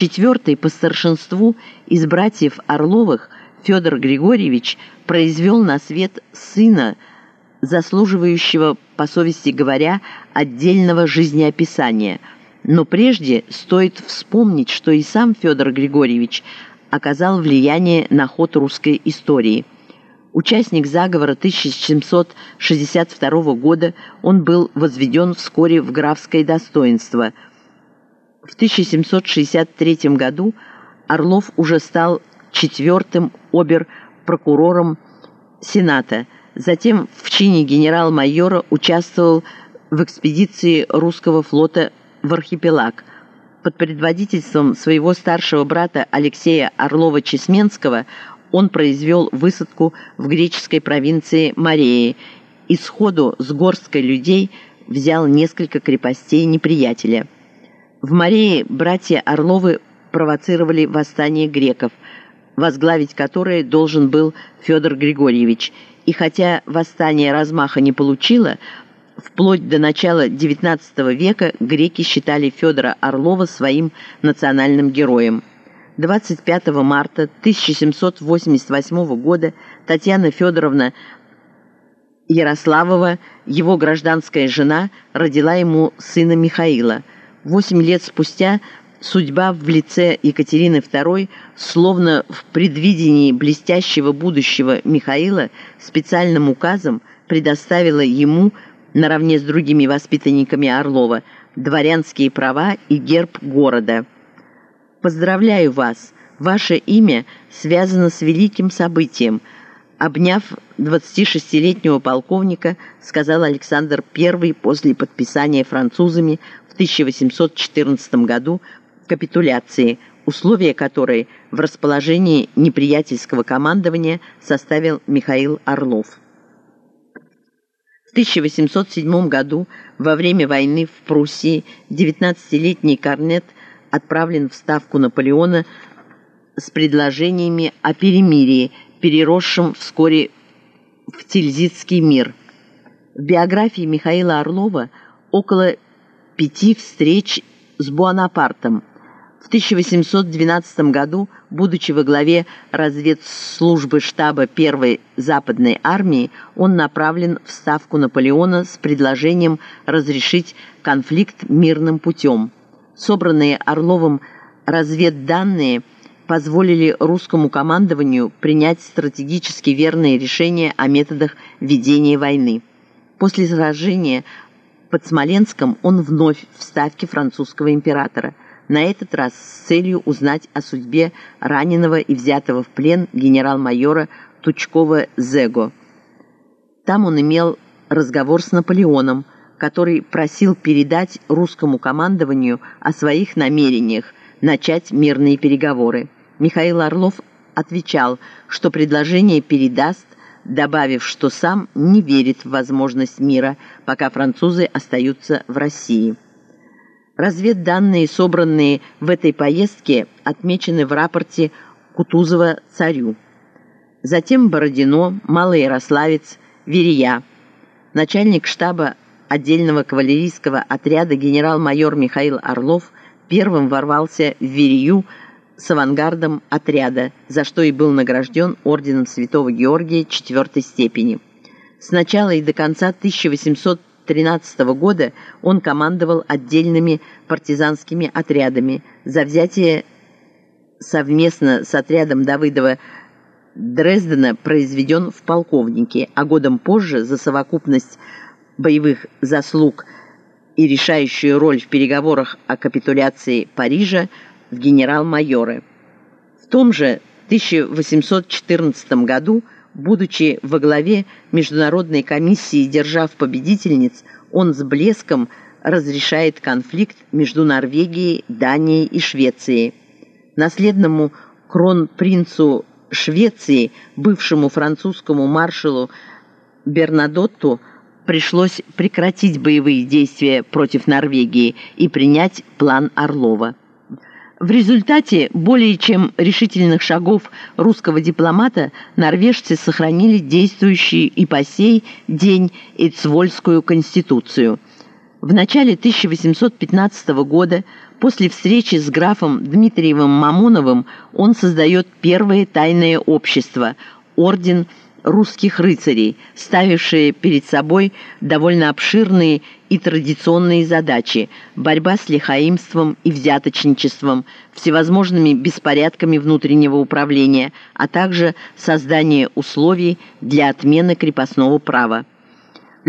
Четвертый по старшинству из братьев Орловых Федор Григорьевич произвел на свет сына, заслуживающего, по совести говоря, отдельного жизнеописания. Но прежде стоит вспомнить, что и сам Федор Григорьевич оказал влияние на ход русской истории. Участник заговора 1762 года, он был возведен вскоре в графское достоинство. В 1763 году Орлов уже стал четвертым обер-прокурором Сената. Затем в чине генерал-майора участвовал в экспедиции русского флота в архипелаг. Под предводительством своего старшего брата Алексея Орлова-Чесменского он произвел высадку в греческой провинции Мореи и сходу с горсткой людей взял несколько крепостей неприятеля. В Морее братья Орловы провоцировали восстание греков – возглавить которое должен был Федор Григорьевич. И хотя восстание размаха не получило, вплоть до начала XIX века греки считали Федора Орлова своим национальным героем. 25 марта 1788 года Татьяна Федоровна Ярославова, его гражданская жена, родила ему сына Михаила. Восемь лет спустя Судьба в лице Екатерины II, словно в предвидении блестящего будущего Михаила, специальным указом предоставила ему, наравне с другими воспитанниками Орлова, дворянские права и герб города. «Поздравляю вас! Ваше имя связано с великим событием», обняв 26-летнего полковника, сказал Александр I после подписания французами в 1814 году капитуляции, условия которой в расположении неприятельского командования составил Михаил Орлов. В 1807 году, во время войны в Пруссии, 19-летний Корнет отправлен в Ставку Наполеона с предложениями о перемирии, переросшем вскоре в Тильзитский мир. В биографии Михаила Орлова около пяти встреч с Буанапартом – в 1812 году, будучи во главе разведслужбы штаба Первой Западной армии, он направлен в Ставку Наполеона с предложением разрешить конфликт мирным путем. Собранные Орловым разведданные позволили русскому командованию принять стратегически верные решения о методах ведения войны. После сражения под Смоленском он вновь в ставке французского императора – на этот раз с целью узнать о судьбе раненого и взятого в плен генерал-майора Тучкова-Зего. Там он имел разговор с Наполеоном, который просил передать русскому командованию о своих намерениях начать мирные переговоры. Михаил Орлов отвечал, что предложение передаст, добавив, что сам не верит в возможность мира, пока французы остаются в России. Разведданные, собранные в этой поездке, отмечены в рапорте Кутузова царю. Затем Бородино, Малоярославец, Верия. Начальник штаба отдельного кавалерийского отряда генерал-майор Михаил Орлов первым ворвался в Верию с авангардом отряда, за что и был награжден орденом Святого Георгия четвертой степени. С начала и до конца 1800 13 года он командовал отдельными партизанскими отрядами. За взятие совместно с отрядом Давыдова Дрездена произведен в полковнике, а годом позже за совокупность боевых заслуг и решающую роль в переговорах о капитуляции Парижа в генерал-майоры. В том же 1814 году Будучи во главе Международной комиссии держав-победительниц, он с блеском разрешает конфликт между Норвегией, Данией и Швецией. Наследному кронпринцу Швеции, бывшему французскому маршалу Бернадотту, пришлось прекратить боевые действия против Норвегии и принять план Орлова. В результате более чем решительных шагов русского дипломата норвежцы сохранили действующую и по сей день Эцвольскую конституцию. В начале 1815 года После встречи с графом Дмитриевым Мамоновым он создает первое тайное общество – Орден русских рыцарей, ставившие перед собой довольно обширные и традиционные задачи – борьба с лихаимством и взяточничеством, всевозможными беспорядками внутреннего управления, а также создание условий для отмены крепостного права.